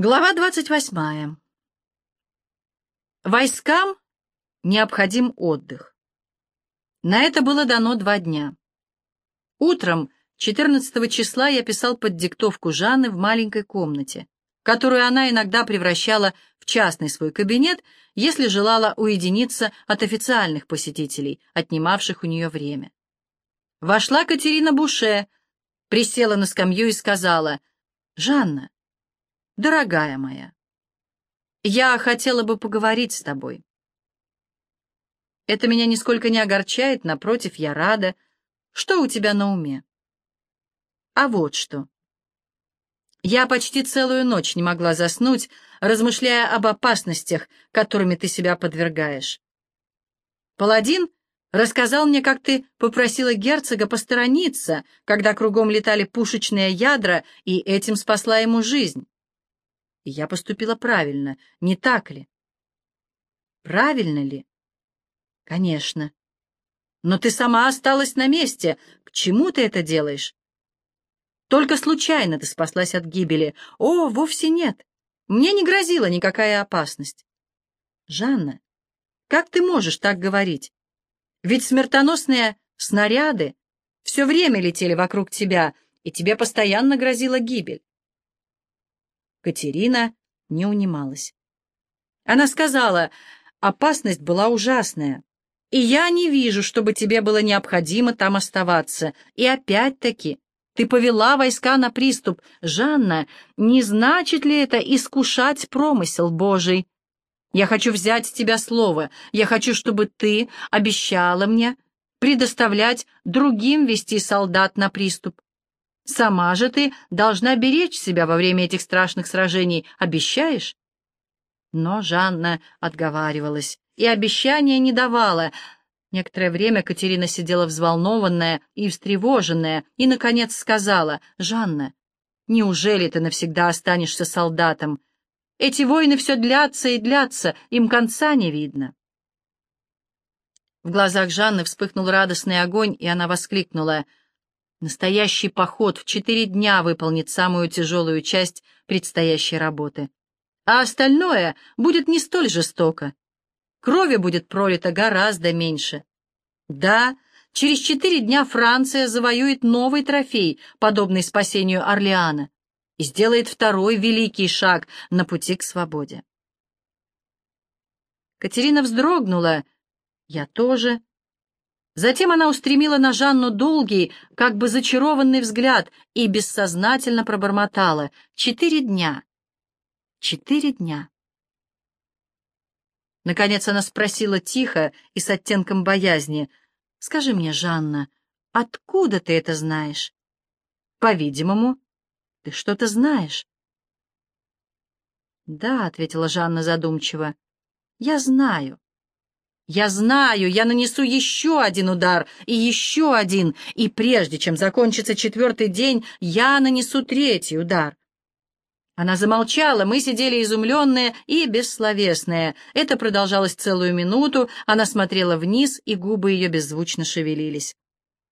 Глава 28. Войскам необходим отдых. На это было дано два дня. Утром 14 числа я писал под диктовку Жанны в маленькой комнате, которую она иногда превращала в частный свой кабинет, если желала уединиться от официальных посетителей, отнимавших у нее время. Вошла Катерина Буше, присела на скамью и сказала, «Жанна, Дорогая моя, я хотела бы поговорить с тобой. Это меня нисколько не огорчает, напротив, я рада. Что у тебя на уме? А вот что. Я почти целую ночь не могла заснуть, размышляя об опасностях, которыми ты себя подвергаешь. Паладин рассказал мне, как ты попросила герцога посторониться, когда кругом летали пушечные ядра, и этим спасла ему жизнь. И я поступила правильно, не так ли? Правильно ли? Конечно. Но ты сама осталась на месте. К чему ты это делаешь? Только случайно ты спаслась от гибели. О, вовсе нет. Мне не грозила никакая опасность. Жанна, как ты можешь так говорить? Ведь смертоносные снаряды все время летели вокруг тебя, и тебе постоянно грозила гибель. Катерина не унималась. Она сказала, опасность была ужасная, и я не вижу, чтобы тебе было необходимо там оставаться. И опять-таки, ты повела войска на приступ. Жанна, не значит ли это искушать промысел Божий? Я хочу взять с тебя слово. Я хочу, чтобы ты обещала мне предоставлять другим вести солдат на приступ. Сама же ты должна беречь себя во время этих страшных сражений. Обещаешь?» Но Жанна отговаривалась и обещания не давала. Некоторое время Катерина сидела взволнованная и встревоженная, и, наконец, сказала, «Жанна, неужели ты навсегда останешься солдатом? Эти войны все длятся и длятся, им конца не видно». В глазах Жанны вспыхнул радостный огонь, и она воскликнула — Настоящий поход в четыре дня выполнит самую тяжелую часть предстоящей работы. А остальное будет не столь жестоко. Крови будет пролито гораздо меньше. Да, через четыре дня Франция завоюет новый трофей, подобный спасению Орлеана, и сделает второй великий шаг на пути к свободе. Катерина вздрогнула. Я тоже. Затем она устремила на Жанну долгий, как бы зачарованный взгляд и бессознательно пробормотала. «Четыре дня! Четыре дня!» Наконец она спросила тихо и с оттенком боязни. «Скажи мне, Жанна, откуда ты это знаешь?» «По-видимому, ты что-то знаешь». «Да», — ответила Жанна задумчиво, — «я знаю». Я знаю, я нанесу еще один удар и еще один, и прежде чем закончится четвертый день, я нанесу третий удар. Она замолчала, мы сидели изумленные и бессловесные. Это продолжалось целую минуту, она смотрела вниз, и губы ее беззвучно шевелились.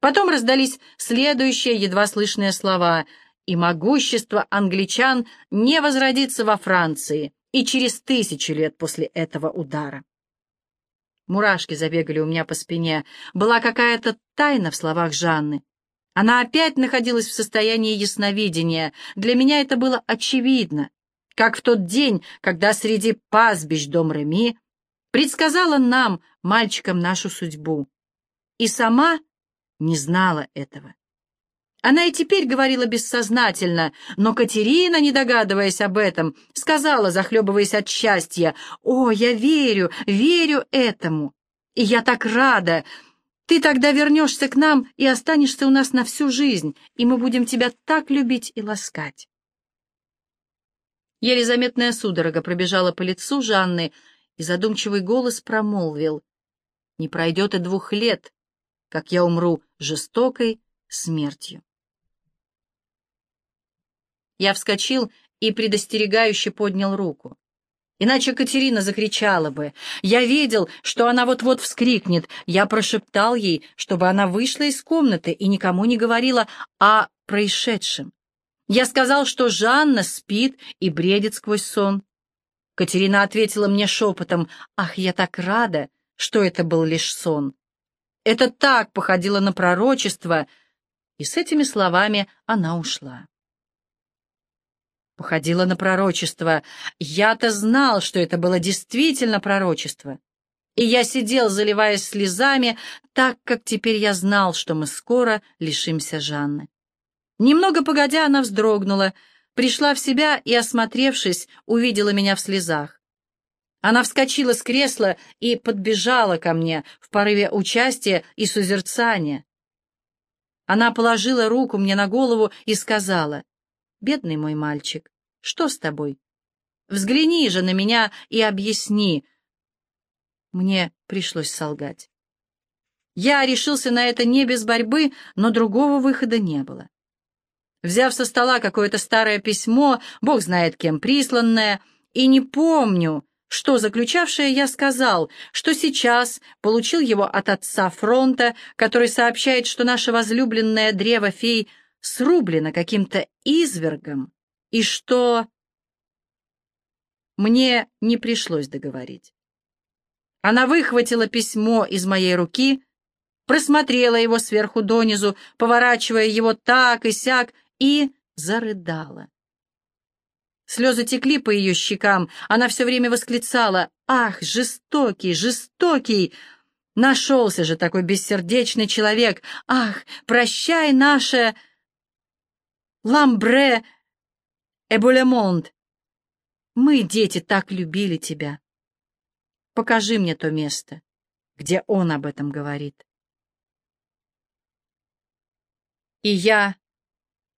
Потом раздались следующие едва слышные слова «И могущество англичан не возродится во Франции и через тысячи лет после этого удара». Мурашки забегали у меня по спине. Была какая-то тайна в словах Жанны. Она опять находилась в состоянии ясновидения. Для меня это было очевидно, как в тот день, когда среди пастбищ дом Реми предсказала нам, мальчикам, нашу судьбу. И сама не знала этого. Она и теперь говорила бессознательно, но Катерина, не догадываясь об этом, сказала, захлебываясь от счастья, «О, я верю, верю этому, и я так рада! Ты тогда вернешься к нам и останешься у нас на всю жизнь, и мы будем тебя так любить и ласкать». Еле заметная судорога пробежала по лицу Жанны, и задумчивый голос промолвил, «Не пройдет и двух лет, как я умру жестокой смертью». Я вскочил и предостерегающе поднял руку. Иначе Катерина закричала бы. Я видел, что она вот-вот вскрикнет. Я прошептал ей, чтобы она вышла из комнаты и никому не говорила о происшедшем. Я сказал, что Жанна спит и бредит сквозь сон. Катерина ответила мне шепотом, «Ах, я так рада, что это был лишь сон». Это так походило на пророчество, и с этими словами она ушла. Походило на пророчество. Я-то знал, что это было действительно пророчество. И я сидел, заливаясь слезами, так как теперь я знал, что мы скоро лишимся Жанны. Немного погодя, она вздрогнула, пришла в себя и, осмотревшись, увидела меня в слезах. Она вскочила с кресла и подбежала ко мне в порыве участия и созерцания. Она положила руку мне на голову и сказала, «Бедный мой мальчик, что с тобой? Взгляни же на меня и объясни». Мне пришлось солгать. Я решился на это не без борьбы, но другого выхода не было. Взяв со стола какое-то старое письмо, бог знает кем присланное, и не помню, что заключавшее, я сказал, что сейчас получил его от отца фронта, который сообщает, что наше возлюбленное древо фей срублено каким-то извергом, и что... Мне не пришлось договорить. Она выхватила письмо из моей руки, просмотрела его сверху донизу, поворачивая его так и сяк, и зарыдала. Слезы текли по ее щекам, она все время восклицала «Ах, жестокий, жестокий!» Нашелся же такой бессердечный человек. Ах, прощай наше ламбре эболемонт. Мы, дети, так любили тебя. Покажи мне то место, где он об этом говорит. И я,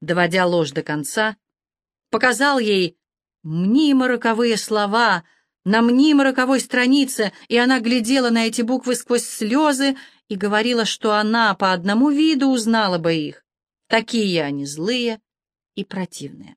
доводя ложь до конца, показал ей мнимо роковые слова на мнимо роковой странице, и она глядела на эти буквы сквозь слезы и говорила, что она по одному виду узнала бы их. Такие они злые и противные.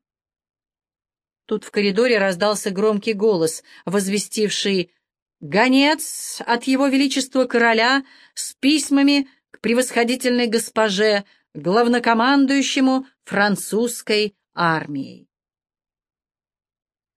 Тут в коридоре раздался громкий голос, возвестивший «Гонец от его величества короля с письмами к превосходительной госпоже, главнокомандующему французской армией».